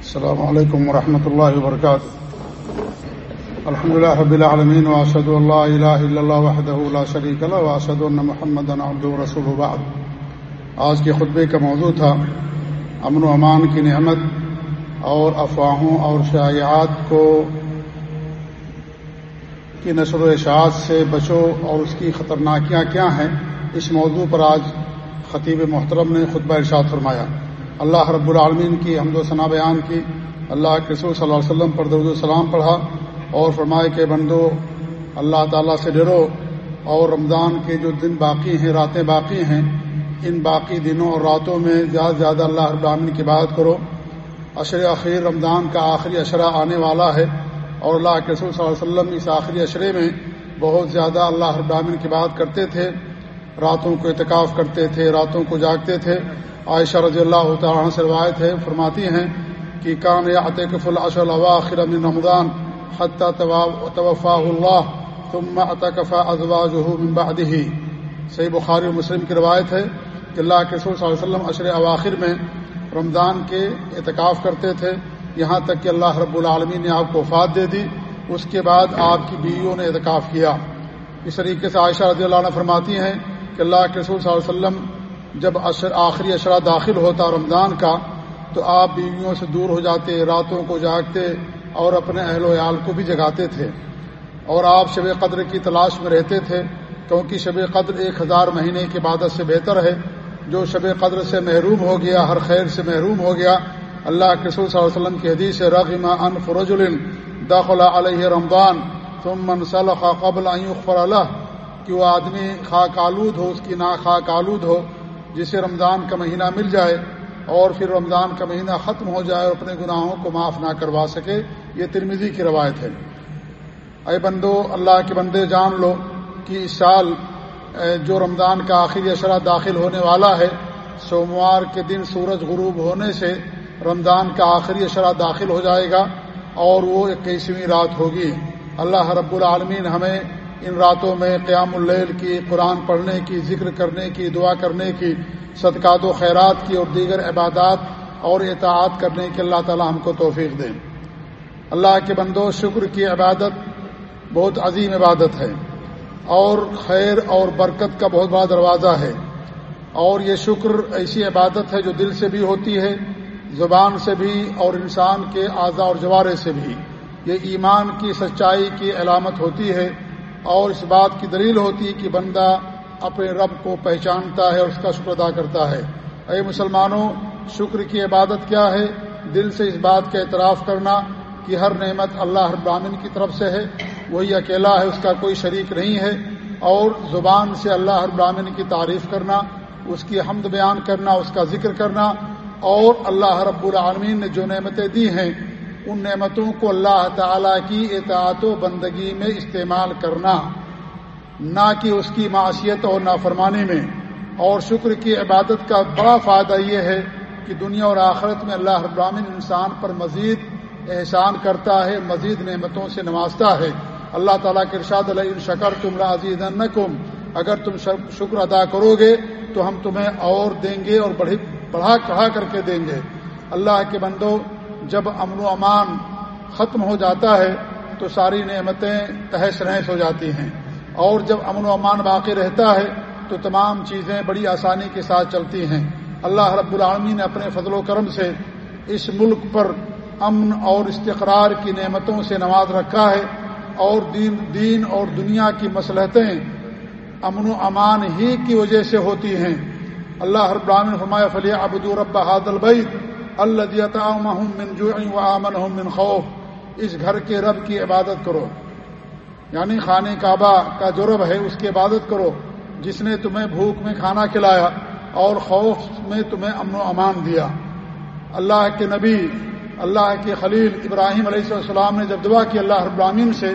السلام علیکم ورحمۃ اللہ وبرکاتہ الحمد لله رب العالمين واشهد ان لا اله الا الله وحده لا شريك له واشهد ان محمدا عبده ورسوله بعد. آج کے خطبے کا موضوع تھا، امن و امان کی نعمت اور افواہوں اور شائعات کو کی نشر و اشاعت سے بچو اور اس کی خطرناکیاں کیا ہیں؟ اس موضوع پر آج خطیب محترم نے خطبہ ارشاد فرمایا۔ اللہ رب العالمین کی حمد و ثنا بیان کی۔ اللہ کے رسول صلی اللہ علیہ وسلم پر درود السلام پڑھا اور فرمائے کہ بندو، اللہ تعالیٰ سے ڈرو اور رمضان کے جو دن باقی ہیں، راتیں باقی ہیں، ان باقی دنوں اور راتوں میں زیادہ سے زیادہ اللہ رب العالمین کی بات کرو۔ عشر اخیر رمضان کا آخری اشرہ آنے والا ہے اور اللہ کے رسول صلی اللہ علیہ وسلم اس آخری اشرے میں بہت زیادہ اللہ رب العالمین کی بات کرتے تھے۔ راتوں کو اعتکاف کرتے تھے، راتوں کو جاگتے تھے۔ عائشہ رضی اللہ تعالیٰ سے روایت ہے، فرماتی ہیں کہ کان عطف الاشل اواخر من رمضان حتى توفاه الله ثم اتكف ازواجه من بعده۔ صحیح بخاری و مسلم کی روایت ہے کہ اللہ کے رسول صلی اللہ علیہ وسلم عشر اواخر میں رمضان کے اعتکاف کرتے تھے۔ یہاں تک کہ اللہ رب العالمین نے آپ کو وفات دے دی، اس کے بعد آپ کی بیویوں نے اعتکاف کیا۔ اس طریقے سے عائشہ رضی اللہ عنہ فرماتی ہیں کہ اللہ کے رسول صلی اللہ علیہ وسلم جب آخری اشرا داخل ہوتا رمضان کا، تو آپ بیویوں سے دور ہو جاتے، راتوں کو جاگتے اور اپنے اہل و عیال کو بھی جگاتے تھے۔ اور آپ شب قدر کی تلاش میں رہتے تھے، کیونکہ شب قدر ایک ہزار مہینے کی عبادت سے بہتر ہے۔ جو شب قدر سے محروم ہو گیا، ہر خیر سے محروم ہو گیا۔ اللہ کے رسول صلی اللہ علیہ وسلم کی حدیث رغما ان فرج داخل علیہ رمضان ثم من صلح قبل اغفر اللہ کہ وہ آدمی خاک آلود ہو، اس کی نا خاک آلود ہو۔ جسے رمضان کا مہینہ مل جائے اور پھر رمضان کا مہینہ ختم ہو جائے اور اپنے گناہوں کو معاف نہ کروا سکے، یہ ترمیزی کی روایت ہے۔ اے بندو، اللہ کے بندے جان لو کہ اس سال جو رمضان کا آخری اشرہ داخل ہونے والا ہے، سوموار کے دن سورج غروب ہونے سے رمضان کا آخری اشرہ داخل ہو جائے گا اور وہ اکیسویں رات ہوگی۔ اللہ رب العالمین ہمیں ان راتوں میں قیام اللیل کی قرآن پڑھنے کی، ذکر کرنے کی، دعا کرنے کی، صدقات و خیرات کی اور دیگر عبادات اور اطاعت کرنے کی اللہ تعالی ہم کو توفیق دیں اللہ کے بندو شکر کی عبادت بہت عظیم عبادت ہے اور خیر اور برکت کا بہت بڑا دروازہ ہے۔ اور یہ شکر ایسی عبادت ہے جو دل سے بھی ہوتی ہے، زبان سے بھی اور انسان کے اعضاء اور جوارے سے بھی۔ یہ ایمان کی سچائی کی علامت ہوتی ہے۔ اور اس بات کی دلیل ہوتی ہے کہ بندہ اپنے رب کو پہچانتا ہے اور اس کا شکر ادا کرتا ہے۔ اے مسلمانوں، شکر کی عبادت کیا ہے؟ دل سے اس بات کا اعتراف کرنا کہ ہر نعمت اللہ ہر براہین کی طرف سے ہے۔ وہی اکیلا ہے، اس کا کوئی شریک نہیں ہے۔ اور زبان سے اللہ ہر براہین کی تعریف کرنا، اس کی حمد بیان کرنا، اس کا ذکر کرنا۔ اور اللہ رب العالمین نے جو نعمتیں دی ہیں ان نعمتوں کو اللہ تعالی کی اطاعت و بندگی میں استعمال کرنا، نہ کہ اس کی معاشیت اور نافرمانی میں۔ اور شکر کی عبادت کا بڑا فائدہ یہ ہے کہ دنیا اور آخرت میں اللہ ابراہین انسان پر مزید احسان کرتا ہے، مزید نعمتوں سے نوازتا ہے۔ اللہ تعالیٰ کے ارشاد علیہ شکر تم عزیز اگر تم شکر ادا کرو گے تو ہم تمہیں اور دیں گے اور بڑھا، چڑھا کر کے دیں گے۔ اللہ کے بندوں جب امن و امان ختم ہو جاتا ہے تو ساری نعمتیں تہس نحس ہو جاتی ہیں۔ اور جب امن و امان باقی رہتا ہے تو تمام چیزیں بڑی آسانی کے ساتھ چلتی ہیں۔ اللہ رب العالمین نے اپنے فضل و کرم سے اس ملک پر امن اور استقرار کی نعمتوں سے نواز رکھا ہے۔ اور دین دین اور دنیا کی مسلحتیں امن و امان ہی کی وجہ سے ہوتی ہیں۔ اللہ رب العالمین فرمایا فلی ابد رب حاد البعید اللہ من خوف، اس گھر کے رب کی عبادت کرو۔ یعنی خانہ کعبہ کا جو رب ہے، اس کی عبادت کرو۔ جس نے تمہیں بھوک میں کھانا کھلایا اور خوف میں تمہیں امن و امان دیا۔ اللہ کے نبی، اللہ کے خلیل ابراہیم علیہ السلام نے جب دعا کی اللہ ابراہین سے،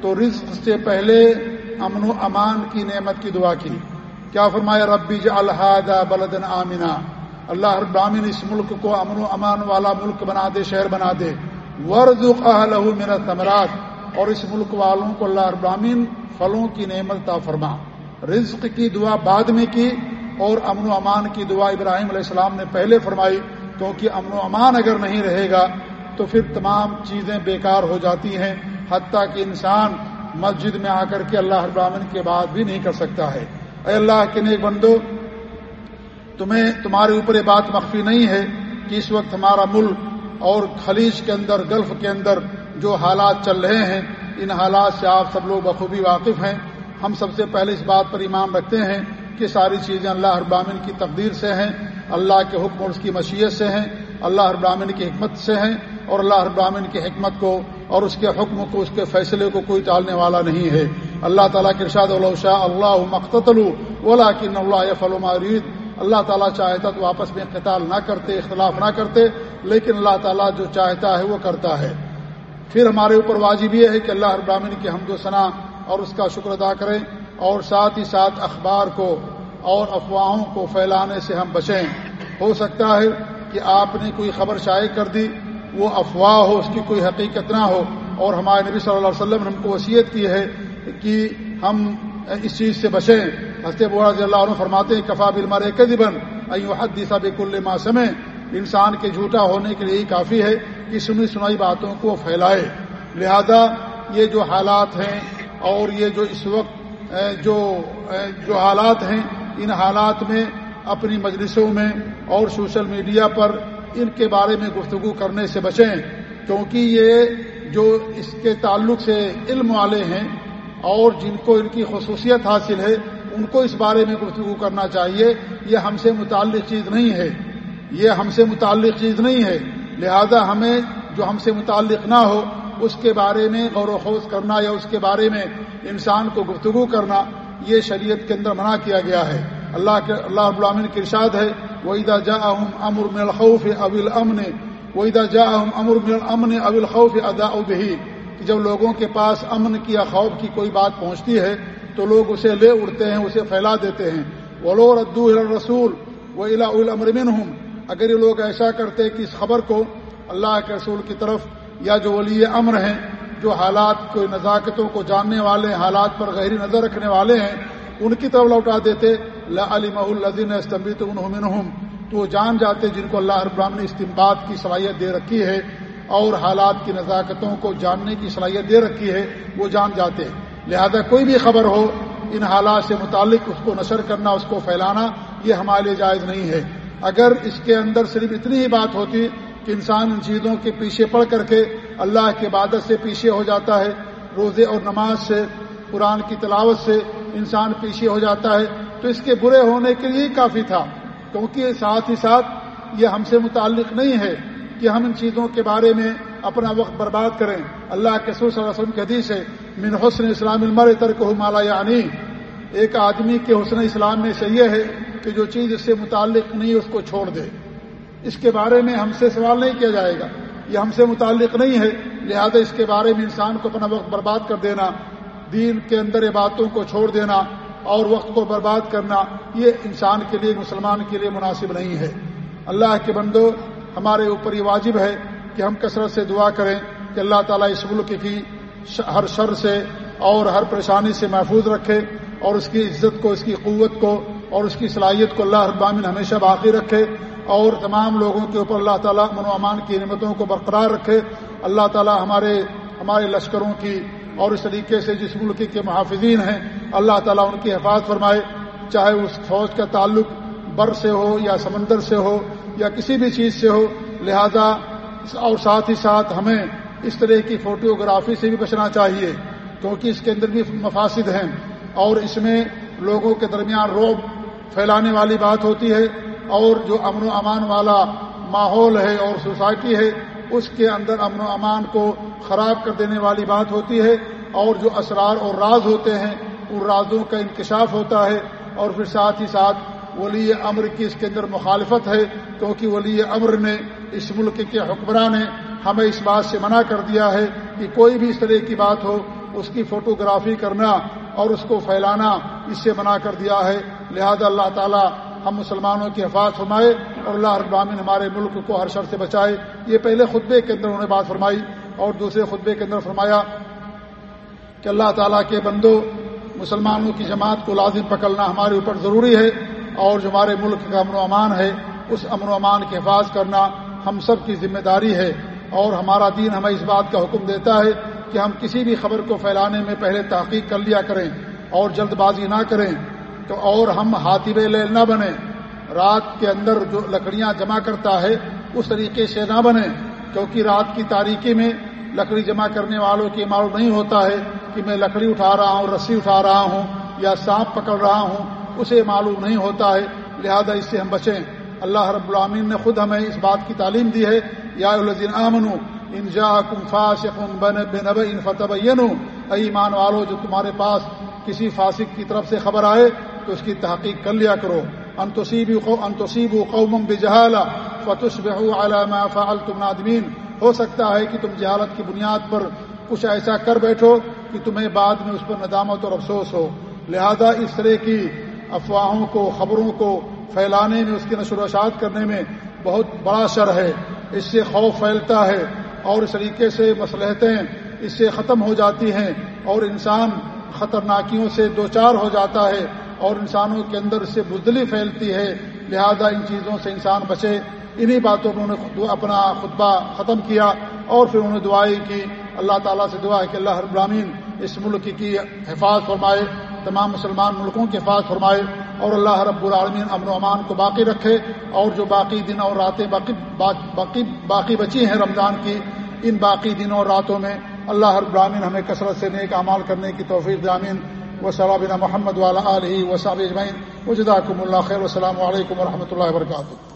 تو رزق سے پہلے امن و امان کی نعمت کی دعا کی۔ کیا فرمایا؟ ربی الحاد بلدن آمینہ اللہ ابراہین اس ملک کو امن و امان والا ملک بنا دے، شہر بنا دے۔ ورز میرا تمرات اور اس ملک والوں کو اللہ ابراہین پھلوں کی نعمت تا فرما۔ رزق کی دعا بعد میں کی اور امن و امان کی دعا ابراہیم علیہ السلام نے پہلے فرمائی۔ کیونکہ امن و امان اگر نہیں رہے گا تو پھر تمام چیزیں بیکار ہو جاتی ہیں۔ حتیٰ کہ انسان مسجد میں آ کر کے اللہ ابراہین کے بعد بھی نہیں کر سکتا ہے۔ اے اللہ کے نیک بندو تمہیں تمہارے اوپر یہ بات مخفی نہیں ہے کہ اس وقت ہمارا ملک اور خلیج کے اندر، گلف کے اندر جو حالات چل رہے ہیں، ان حالات سے آپ سب لوگ بخوبی واقف ہیں۔ ہم سب سے پہلے اس بات پر ایمان رکھتے ہیں کہ ساری چیزیں اللہ ابراہین کی تقدیر سے ہیں، اللہ کے حکم اور اس کی مشیت سے ہیں، اللہ ابراہین کی حکمت سے ہیں اور اللہ ابراہین کی حکمت کو اور اس کے حکم کو، اس کے فیصلے کو کوئی ٹالنے والا نہیں ہے۔ اللہ تعالیٰ کے ارشاد اللہ شاہ اللہ مقتل اولا کن اللہ فلم اللہ تعالیٰ چاہتا تو آپس میں قتال نہ کرتے، اختلاف نہ کرتے، لیکن اللہ تعالیٰ جو چاہتا ہے وہ کرتا ہے۔ پھر ہمارے اوپر واجب یہ ہے کہ اللہ ابراہین کی حمد و ثناء اور اس کا شکر ادا کریں اور ساتھ ہی ساتھ اخبار کو اور افواہوں کو پھیلانے سے ہم بچیں۔ ہو سکتا ہے کہ آپ نے کوئی خبر شائع کر دی، وہ افواہ ہو، اس کی کوئی حقیقت نہ ہو۔ اور ہمارے نبی صلی اللہ علیہ وسلم نے ہم کو وصیت کی ہے کہ ہم اس چیز سے بچیں۔ ہنستے بوڑھا رضی اللہ عنہ فرماتے ہیں، کفا بل مارے کدی بن حدیثہ بکل ماسمے انسان کے جھوٹا ہونے کے لیے یہی کافی ہے کہ سنی سنائی باتوں کو پھیلائے۔ لہذا یہ جو حالات ہیں اور یہ جو اس وقت جو جو حالات ہیں، ان حالات میں اپنی مجلسوں میں اور سوشل میڈیا پر ان کے بارے میں گفتگو کرنے سے بچیں۔ کیونکہ یہ جو اس کے تعلق سے علم والے ہیں اور جن کو ان کی خصوصیت حاصل ہے ان کو اس بارے میں گفتگو کرنا چاہیے، یہ ہم سے متعلق چیز نہیں ہے۔ یہ ہم سے متعلق چیز نہیں ہے۔ لہذا ہمیں جو ہم سے متعلق نہ ہو، اس کے بارے میں غور و خوض کرنا یا اس کے بارے میں انسان کو گفتگو کرنا، یہ شریعت کے اندر منع کیا گیا ہے۔ اللہ کے اللہ ابامن کی ارشاد ہے وہ ادا جا امر میں الخوف ابل امن وہ ادا جا امر میں امن ابل خوف ادا ابھی کہ جب لوگوں کے پاس امن کی یا خوف کی کوئی بات پہنچتی ہے تو لوگ اسے لے اڑتے ہیں، اسے پھیلا دیتے ہیں۔ وہ لو ردو رسول وہ الا المرمن ہوں اگر یہ لوگ ایسا کرتے کہ اس خبر کو اللہ کے رسول کی طرف یا جو ولی امر ہیں، جو حالات کو نزاکتوں کو جاننے والے، حالات پر گہری نظر رکھنے والے ہیں، ان کی طرف لوٹا دیتے۔ علی مح الزین استمبی تو انہوں تو وہ جان جاتے جن کو اللہ ابراہم نے استمباد کی صلاحیت دے رکھی ہے اور حالات کی نزاکتوں کو جاننے کی صلاحیت دے رکھی ہے، وہ جان جاتے۔ لہذا کوئی بھی خبر ہو، ان حالات سے متعلق اس کو نشر کرنا، اس کو پھیلانا، یہ ہمارے لیے جائز نہیں ہے۔ اگر اس کے اندر صرف اتنی ہی بات ہوتی کہ انسان ان چیزوں کے پیچھے پڑ کر کے اللہ کے عبادت سے پیچھے ہو جاتا ہے، روزے اور نماز سے، قرآن کی تلاوت سے انسان پیچھے ہو جاتا ہے، تو اس کے برے ہونے کے لیے کافی تھا۔ کیونکہ ساتھ ہی ساتھ یہ ہم سے متعلق نہیں ہے کہ ہم ان چیزوں کے بارے میں اپنا وقت برباد کریں۔ اللہ کے سور صلی اللہ علیہ وسلم کے حدیث ہے، من حسن اسلام المر ترک مالا یعنی. ایک آدمی کے حسن اسلام میں سے یہ ہے کہ جو چیز اس سے متعلق نہیں، اس کو چھوڑ دے۔ اس کے بارے میں ہم سے سوال نہیں کیا جائے گا۔ یہ ہم سے متعلق نہیں ہے، لہذا اس کے بارے میں انسان کو اپنا وقت برباد کر دینا، دین کے اندر باتوں کو چھوڑ دینا اور وقت کو برباد کرنا، یہ انسان کے لیے، مسلمان کے لیے مناسب نہیں ہے۔ اللہ کے بندو، ہمارے اوپر یہ واجب ہے کہ ہم کثرت سے دعا کریں کہ اللہ تعالیٰ اس ملک کی ہر شر سے اور ہر پریشانی سے محفوظ رکھے اور اس کی عزت کو، اس کی قوت کو اور اس کی صلاحیت کو اللہ ابامن ہمیشہ باقی رکھے اور تمام لوگوں کے اوپر اللہ تعالیٰ من و امان کی نعمتوں کو برقرار رکھے۔ اللہ تعالیٰ ہمارے ہمارے لشکروں کی اور اس طریقے سے جس ملک کے محافظین ہیں، اللہ تعالیٰ ان کی حفاظت فرمائے۔ چاہے اس فوج کا تعلق بر سے ہو یا سمندر سے ہو یا کسی بھی چیز سے ہو، لہذا اور ساتھ ہی ساتھ ہمیں اس طرح کی فوٹوگرافی سے بھی بچنا چاہیے، کیونکہ اس کے اندر بھی مفاصد ہیں۔ اور اس میں لوگوں کے درمیان روب پھیلانے والی بات ہوتی ہے، اور جو امن و امان والا ماحول ہے اور سوسائٹی ہے، اس کے اندر امن و امان کو خراب کر دینے والی بات ہوتی ہے۔ اور جو اسرار اور راز ہوتے ہیں، ان رازوں کا انکشاف ہوتا ہے۔ اور پھر ساتھ ہی ساتھ ولی امر کی اس کے اندر مخالفت ہے، کیونکہ ولی امر نے اس ملک کے حکمراں نے ہمیں اس بات سے منع کر دیا ہے کہ کوئی بھی اس طرح کی بات ہو، اس کی فوٹوگرافی کرنا اور اس کو پھیلانا اس سے منع کر دیا ہے۔ لہذا اللہ تعالیٰ ہم مسلمانوں کی حفاظت فرمائے اور اللہ ابامن ہمارے ملک کو ہر شر سے بچائے۔ یہ پہلے خطبے کے اندر انہوں نے بات فرمائی اور دوسرے خطبے کے اندر فرمایا کہ اللہ تعالیٰ کے بندوں مسلمانوں کی جماعت کو لازم پکڑنا ہمارے اوپر ضروری ہے۔ اور جو ہمارے ملک کا امن و امان ہے، اس امن و امان کے حفاظ کرنا ہم سب کی ذمہ داری ہے۔ اور ہمارا دین ہمیں اس بات کا حکم دیتا ہے کہ ہم کسی بھی خبر کو پھیلانے میں پہلے تحقیق کر لیا کریں اور جلد بازی نہ کریں۔ تو اور ہم ہاتھی لیل نہ بنیں۔ رات کے اندر جو لکڑیاں جمع کرتا ہے، اس طریقے سے نہ بنے کیونکہ رات کی تاریکی میں لکڑی جمع کرنے والوں کی معلوم نہیں ہوتا ہے کہ میں لکڑی اٹھا رہا ہوں، رسی اٹھا رہا ہوں یا سانپ پکڑ رہا ہوں۔ اسے معلوم نہیں ہوتا ہے، لہذا اس سے ہم بچیں۔ اللہ رب العامین نے خود ہمیں اس بات کی تعلیم دی ہے، یا الزین امن انجا کم فاش بن بے نب ان فتح ایمان والو، جو تمہارے پاس کسی فاسق کی طرف سے خبر آئے، تو اس کی تحقیق کر لیا کرو۔ انتوسیب انتوسیب قوم بجہال فتش بہ علامہ فعل تم نادمین۔ ہو سکتا ہے کہ تم جہالت کی بنیاد پر کچھ ایسا کر بیٹھو کہ تمہیں بعد میں اس پر ندامت اور افسوس ہو۔ لہذا اس طرح کی افواہوں کو، خبروں کو پھیلانے میں، اس کی نشر و اشاعت کرنے میں بہت بڑا شر ہے۔ اس سے خوف پھیلتا ہے اور اس طریقے سے مصلحتیں اس سے ختم ہو جاتی ہیں اور انسان خطرناکیوں سے دوچار ہو جاتا ہے اور انسانوں کے اندر سے بزدلی پھیلتی ہے۔ لہذا ان چیزوں سے انسان بچے۔ انہی باتوں میں انہوں نے اپنا خطبہ ختم کیا اور پھر انہوں نے دعائیں کی۔ اللہ تعالیٰ سے دعا ہے کہ اللہ ابرامین اس ملک کی حفاظت فرمائے۔ تمام مسلمان ملکوں کی حفاظت فرمائے اور اللہ رب العالمین امن و امان کو باقی رکھے اور جو باقی دن اور راتیں باقی باقی باقی بچی ہیں رمضان کی، ان باقی دنوں اور راتوں میں اللہ رب العالمین ہمیں کثرت سے نیک اعمال کرنے کی توفیق دامین و صلابینہ محمد والا علیہ وصاب اجمعین وجداکم اللہ خیر السلام علیکم و رحمۃ اللہ وبرکاتہ۔